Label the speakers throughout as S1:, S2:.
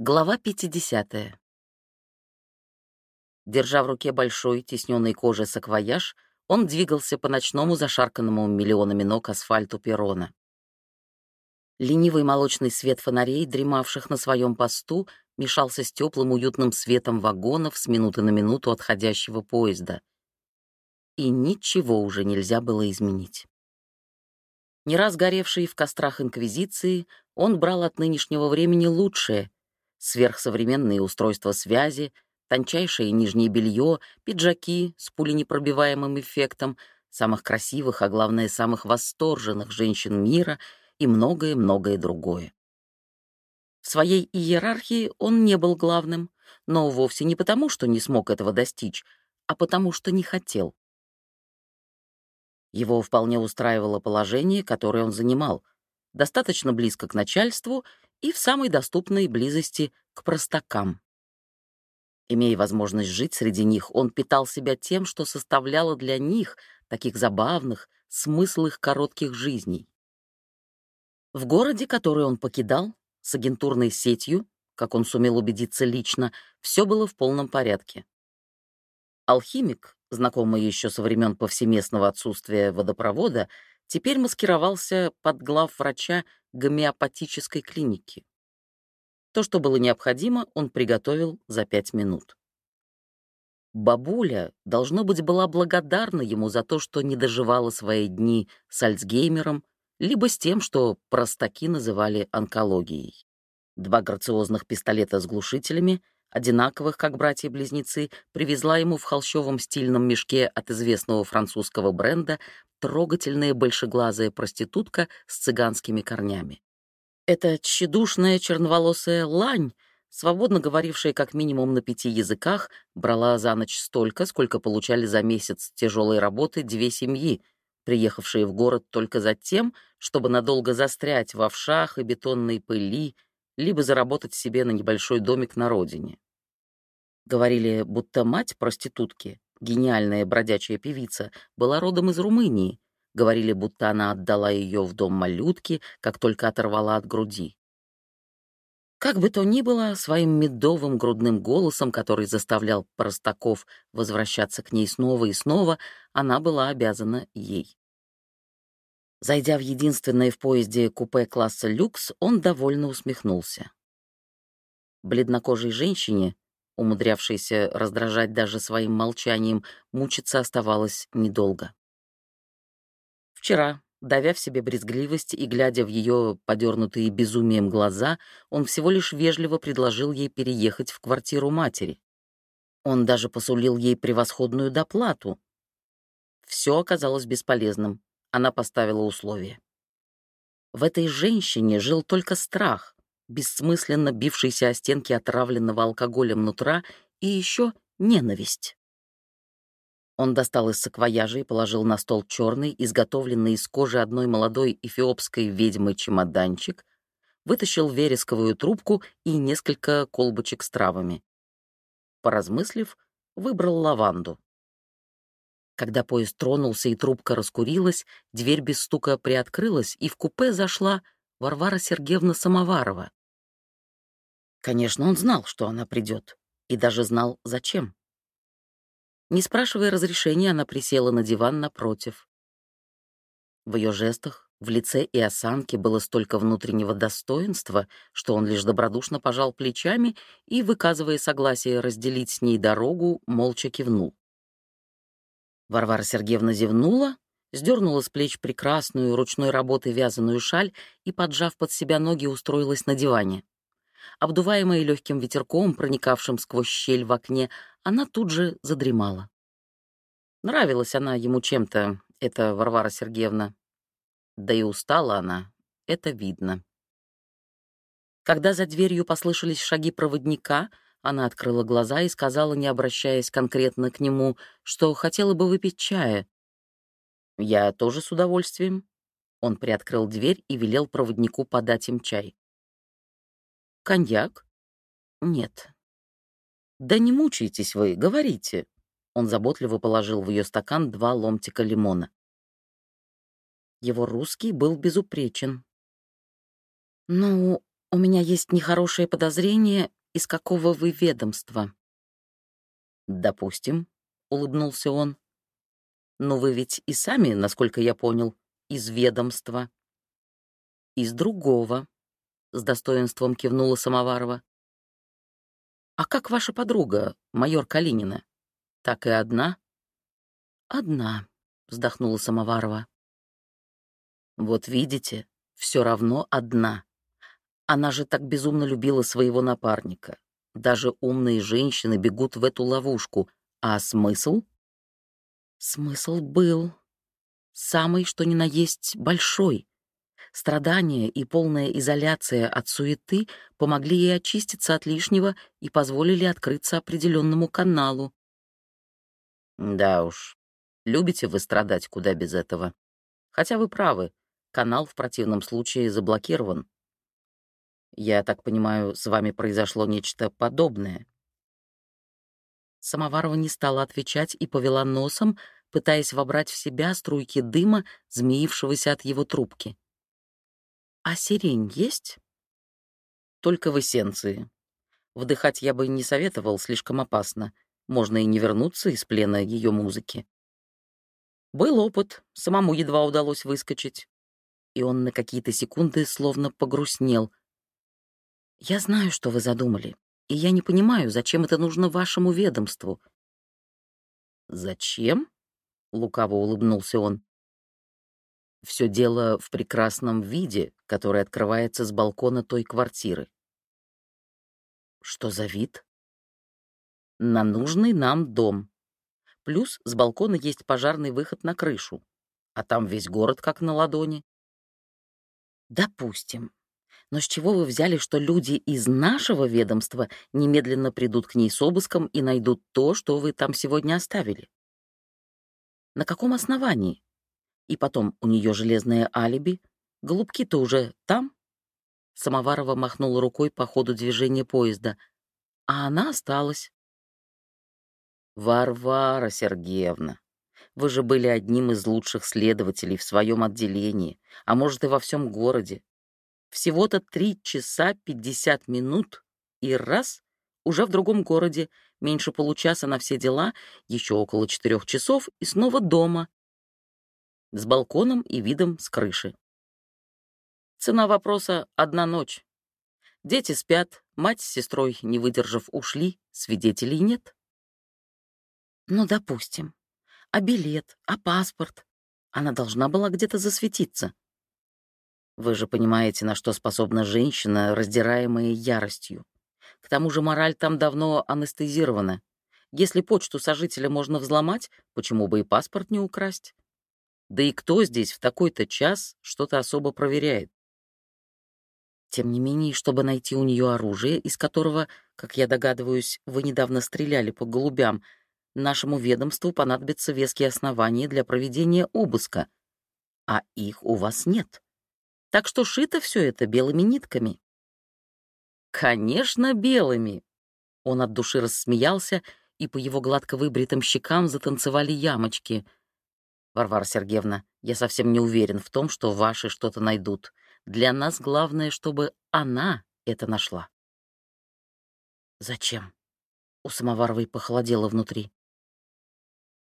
S1: Глава 50. Держа в руке большой, тесненный кожей саквояж, он двигался по ночному зашарканному миллионами ног асфальту перрона. Ленивый молочный свет фонарей, дремавших на своем посту, мешался с теплым уютным светом вагонов с минуты на минуту отходящего поезда. И ничего уже нельзя было изменить. Не раз горевший в кострах Инквизиции, он брал от нынешнего времени лучшее — сверхсовременные устройства связи, тончайшее нижнее белье, пиджаки с пуленепробиваемым эффектом, самых красивых, а главное, самых восторженных женщин мира и многое-многое другое. В своей иерархии он не был главным, но вовсе не потому, что не смог этого достичь, а потому, что не хотел. Его вполне устраивало положение, которое он занимал, достаточно близко к начальству и в самой доступной близости к простакам. Имея возможность жить среди них, он питал себя тем, что составляло для них, таких забавных, смысл их коротких жизней. В городе, который он покидал, с агентурной сетью, как он сумел убедиться лично, все было в полном порядке. Алхимик, знакомый еще со времен повсеместного отсутствия водопровода, теперь маскировался под глав врача гомеопатической клиники. То, что было необходимо, он приготовил за пять минут. Бабуля, должно быть, была благодарна ему за то, что не доживала свои дни с Альцгеймером, либо с тем, что простаки называли онкологией. Два грациозных пистолета с глушителями, одинаковых, как братья-близнецы, привезла ему в холщовом стильном мешке от известного французского бренда трогательная большеглазая проститутка с цыганскими корнями. Эта тщедушная черноволосая лань, свободно говорившая как минимум на пяти языках, брала за ночь столько, сколько получали за месяц тяжелой работы две семьи, приехавшие в город только за тем, чтобы надолго застрять в овшах и бетонной пыли, либо заработать себе на небольшой домик на родине. Говорили, будто мать проститутки гениальная бродячая певица, была родом из Румынии. Говорили, будто она отдала ее в дом малютки, как только оторвала от груди. Как бы то ни было, своим медовым грудным голосом, который заставлял простаков возвращаться к ней снова и снова, она была обязана ей. Зайдя в единственное в поезде купе класса люкс, он довольно усмехнулся. Бледнокожей женщине, умудрявшейся раздражать даже своим молчанием, мучиться оставалось недолго. Вчера, давя в себе брезгливость и глядя в ее подернутые безумием глаза, он всего лишь вежливо предложил ей переехать в квартиру матери. Он даже посулил ей превосходную доплату. Все оказалось бесполезным. Она поставила условие. В этой женщине жил только страх, бессмысленно бившийся о стенки отравленного алкоголем нутра, и еще ненависть. Он достал из саквояжа и положил на стол черный, изготовленный из кожи одной молодой эфиопской ведьмы чемоданчик, вытащил вересковую трубку и несколько колбочек с травами. Поразмыслив, выбрал лаванду. Когда поезд тронулся и трубка раскурилась, дверь без стука приоткрылась, и в купе зашла Варвара Сергеевна Самоварова. Конечно, он знал, что она придет, и даже знал, зачем. Не спрашивая разрешения, она присела на диван напротив. В ее жестах, в лице и осанке было столько внутреннего достоинства, что он лишь добродушно пожал плечами и, выказывая согласие разделить с ней дорогу, молча кивнул. Варвара Сергеевна зевнула, сдернула с плеч прекрасную ручной работы вязаную шаль и, поджав под себя ноги, устроилась на диване. Обдуваемая легким ветерком, проникавшим сквозь щель в окне, она тут же задремала. Нравилась она ему чем-то, эта Варвара Сергеевна. Да и устала она, это видно. Когда за дверью послышались шаги проводника, она открыла глаза и сказала, не обращаясь конкретно к нему, что хотела бы выпить чая. «Я тоже с удовольствием». Он приоткрыл дверь и велел проводнику подать им чай. Коньяк? Нет. Да не мучайтесь вы, говорите. Он заботливо положил в ее стакан два ломтика лимона. Его русский был безупречен. Ну, «У меня есть нехорошее подозрение, из какого вы ведомства». «Допустим», — улыбнулся он. «Но вы ведь и сами, насколько я понял, из ведомства». «Из другого», — с достоинством кивнула Самоварова. «А как ваша подруга, майор Калинина? Так и одна?» «Одна», — вздохнула Самоварова. «Вот видите, все равно одна. Она же так безумно любила своего напарника. Даже умные женщины бегут в эту ловушку. А смысл? Смысл был. Самый, что ни на есть, большой. Страдания и полная изоляция от суеты помогли ей очиститься от лишнего и позволили открыться определенному каналу. Да уж, любите вы страдать куда без этого. Хотя вы правы, канал в противном случае заблокирован. Я так понимаю, с вами произошло нечто подобное. Самоварова не стала отвечать и повела носом, пытаясь вобрать в себя струйки дыма, змеившегося от его трубки. «А сирень есть?» «Только в эссенции. Вдыхать я бы не советовал, слишком опасно. Можно и не вернуться из плена ее музыки». Был опыт, самому едва удалось выскочить. И он на какие-то секунды словно погрустнел. «Я знаю, что вы задумали, и я не понимаю, зачем это нужно вашему ведомству». «Зачем?» — лукаво улыбнулся он. «Все дело в прекрасном виде, который открывается с балкона той квартиры». «Что за вид?» «На нужный нам дом. Плюс с балкона есть пожарный выход на крышу, а там весь город как на ладони». «Допустим. Но с чего вы взяли, что люди из нашего ведомства немедленно придут к ней с обыском и найдут то, что вы там сегодня оставили? На каком основании? И потом, у нее железное алиби. Голубки-то уже там? Самоварова махнула рукой по ходу движения поезда, а она осталась. «Варвара Сергеевна, вы же были одним из лучших следователей в своем отделении, а может и во всем городе. Всего-то три часа пятьдесят минут, и раз — уже в другом городе, меньше получаса на все дела, еще около четырех часов и снова дома. С балконом и видом с крыши. Цена вопроса — одна ночь. Дети спят, мать с сестрой, не выдержав, ушли, свидетелей нет. Ну, допустим. А билет, а паспорт? Она должна была где-то засветиться. Вы же понимаете, на что способна женщина, раздираемая яростью. К тому же мораль там давно анестезирована. Если почту сожителя можно взломать, почему бы и паспорт не украсть? Да и кто здесь в такой-то час что-то особо проверяет? Тем не менее, чтобы найти у нее оружие, из которого, как я догадываюсь, вы недавно стреляли по голубям, нашему ведомству понадобятся веские основания для проведения обыска, а их у вас нет. Так что шито все это белыми нитками. Конечно, белыми. Он от души рассмеялся, и по его гладко выбритым щекам затанцевали ямочки. Варвара Сергеевна, я совсем не уверен в том, что ваши что-то найдут. Для нас главное, чтобы она это нашла. Зачем? У Самоваровой похолодело внутри.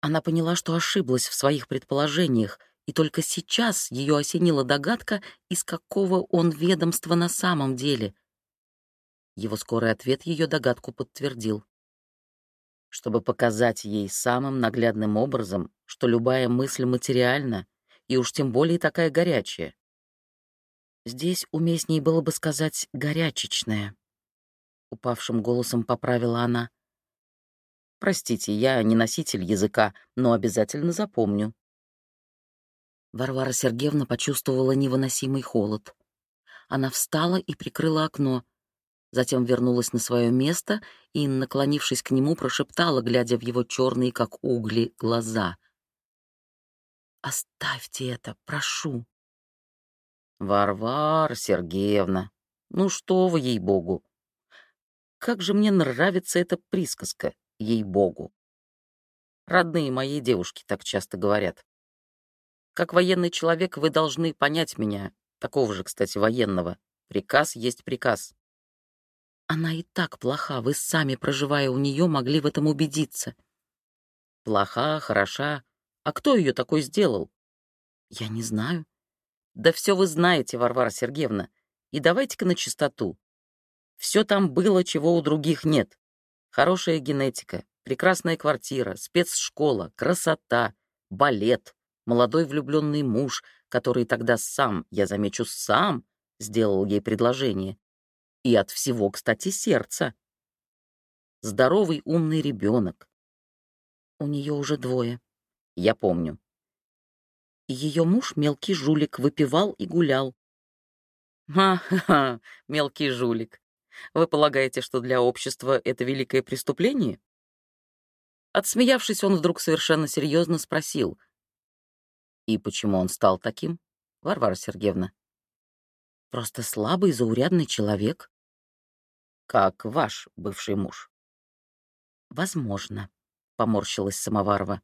S1: Она поняла, что ошиблась в своих предположениях, и только сейчас ее осенила догадка, из какого он ведомства на самом деле. Его скорый ответ ее догадку подтвердил. Чтобы показать ей самым наглядным образом, что любая мысль материальна, и уж тем более такая горячая. Здесь уместнее было бы сказать «горячечная», — упавшим голосом поправила она. «Простите, я не носитель языка, но обязательно запомню». Варвара Сергеевна почувствовала невыносимый холод. Она встала и прикрыла окно, затем вернулась на свое место и, наклонившись к нему, прошептала, глядя в его черные, как угли, глаза. «Оставьте это, прошу». «Варвара Сергеевна, ну что вы, ей-богу! Как же мне нравится эта присказка, ей-богу! Родные моей девушки так часто говорят. Как военный человек вы должны понять меня, такого же, кстати, военного, Приказ есть приказ.
S2: Она и так плоха, вы сами, проживая у нее, могли в этом убедиться.
S1: Плоха, хороша. А кто ее такой сделал?
S2: Я не знаю.
S1: Да все вы знаете, Варвара Сергеевна. И давайте-ка на чистоту. Все там было, чего у других нет. Хорошая генетика, прекрасная квартира, спецшкола, красота, балет, молодой влюбленный муж, который тогда сам, я замечу, сам сделал ей предложение. И от всего, кстати, сердца. Здоровый умный ребенок.
S2: У нее уже двое.
S1: Я помню.
S2: Ее муж, мелкий жулик, выпивал и гулял.
S1: Ха-ха, мелкий жулик. Вы полагаете, что для общества это великое преступление? Отсмеявшись, он вдруг совершенно серьезно спросил. И почему он стал таким, Варвара Сергеевна?
S2: Просто слабый, заурядный человек.
S1: Как ваш бывший муж.
S2: Возможно, поморщилась Самоварова.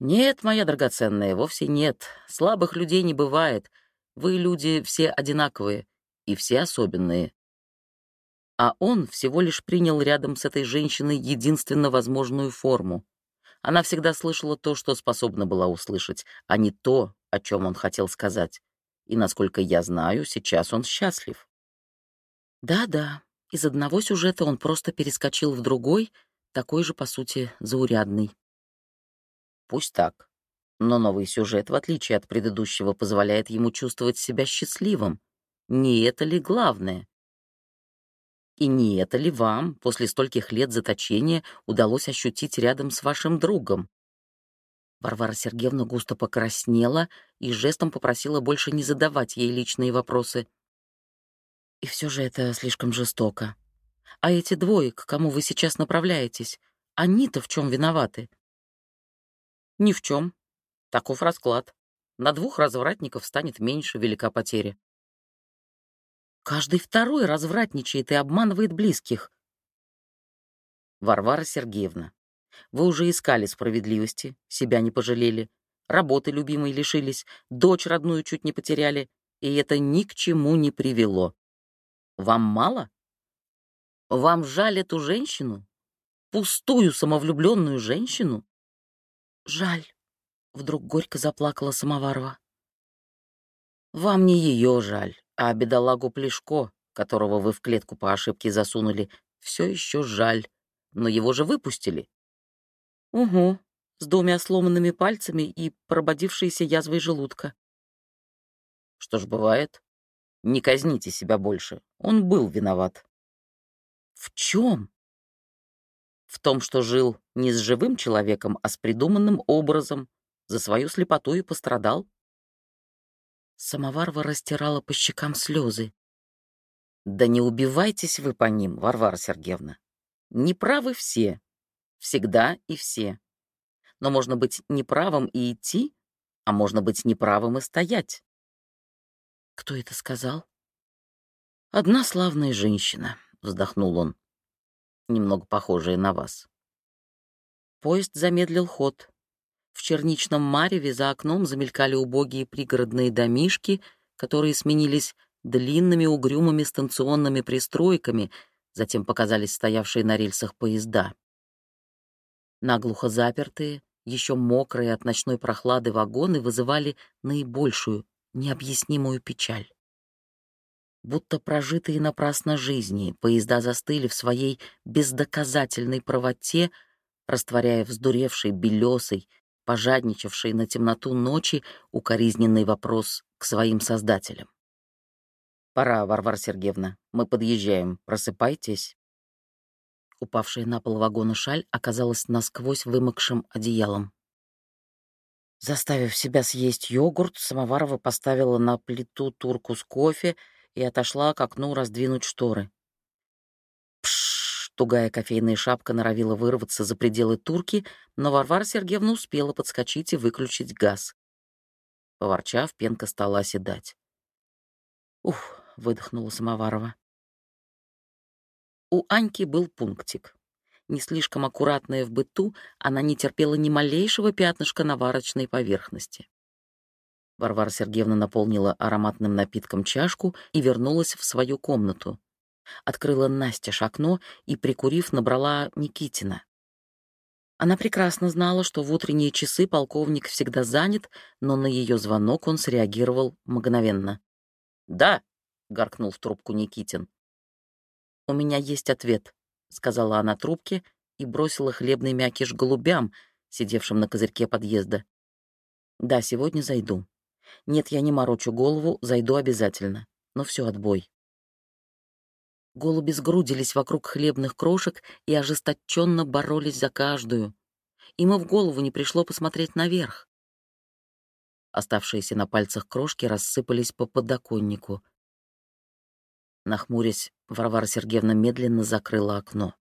S1: Нет, моя драгоценная, вовсе нет. Слабых людей не бывает. Вы люди все одинаковые и все особенные а он всего лишь принял рядом с этой женщиной единственно возможную форму. Она всегда слышала то, что способна была услышать, а не то, о чем он хотел сказать. И, насколько я знаю, сейчас он счастлив.
S2: Да-да, из одного сюжета он просто перескочил в другой, такой же, по сути, заурядный.
S1: Пусть так. Но новый сюжет, в отличие от предыдущего, позволяет ему чувствовать себя счастливым. Не это ли главное? И не это ли вам после стольких лет заточения удалось ощутить рядом с вашим другом?
S2: Варвара Сергеевна густо покраснела и жестом попросила больше не задавать ей личные вопросы. И все же это слишком жестоко. А эти двое, к кому вы сейчас направляетесь, они-то в чем виноваты?
S1: Ни в чем. Таков расклад. На двух развратников станет меньше велика потеря.
S2: Каждый второй развратничает и обманывает близких.
S1: Варвара Сергеевна, вы уже искали справедливости, себя не пожалели, работы любимой лишились, дочь родную чуть не потеряли, и это ни к чему не привело. Вам мало? Вам жаль эту женщину? Пустую самовлюбленную женщину?
S2: Жаль, вдруг горько заплакала Самоварова.
S1: Вам не ее жаль, а бедолагу Плешко, которого вы в клетку по ошибке засунули, все еще жаль. Но его же выпустили.
S2: Угу, с двумя сломанными пальцами и прободившейся язвой желудка.
S1: Что ж, бывает. Не казните себя больше. Он был виноват.
S2: В чем?
S1: В том, что жил не с живым человеком, а с придуманным образом. За свою слепоту и пострадал.
S2: Самоварва растирала по щекам слезы.
S1: «Да не убивайтесь вы по ним, Варвара Сергеевна. Неправы все. Всегда и все. Но можно быть неправым и идти, а можно быть неправым и стоять».
S2: «Кто это сказал?»
S1: «Одна славная женщина», — вздохнул он, немного похожая на вас. Поезд замедлил ход. В черничном мареве за окном замелькали убогие пригородные домишки, которые сменились длинными угрюмыми станционными пристройками, затем показались стоявшие на рельсах поезда. Наглухо запертые, еще мокрые от ночной прохлады вагоны вызывали наибольшую, необъяснимую печаль. Будто прожитые напрасно жизни, поезда застыли в своей бездоказательной правоте, растворяя вздуревший, белесый, пожадничавший на темноту ночи укоризненный вопрос к своим создателям. «Пора, Варвара Сергеевна, мы подъезжаем, просыпайтесь». Упавшая на пол вагона шаль оказалась насквозь вымокшим одеялом. Заставив себя съесть йогурт, Самоварова поставила на плиту турку с кофе и отошла к окну раздвинуть шторы. Тугая кофейная шапка норовила вырваться за пределы турки, но Варвара Сергеевна успела подскочить и выключить газ. Поворчав, пенка стала оседать. «Ух!» — выдохнула Самоварова. У Аньки был пунктик. Не слишком аккуратная в быту, она не терпела ни малейшего пятнышка на варочной поверхности. Варвара Сергеевна наполнила ароматным напитком чашку и вернулась в свою комнату. Открыла Настя окно и, прикурив, набрала Никитина. Она прекрасно знала, что в утренние часы полковник всегда занят, но на ее звонок он среагировал мгновенно. «Да», — гаркнул в трубку Никитин. «У меня есть ответ», — сказала она трубке и бросила хлебный мякиш голубям, сидевшим на козырьке подъезда. «Да, сегодня зайду. Нет, я не морочу голову, зайду обязательно. Но все отбой». Голуби сгрудились вокруг хлебных крошек и ожесточенно боролись за каждую. Им и в голову не пришло посмотреть наверх. Оставшиеся на пальцах крошки рассыпались по подоконнику. Нахмурясь, Варвара Сергеевна медленно закрыла окно.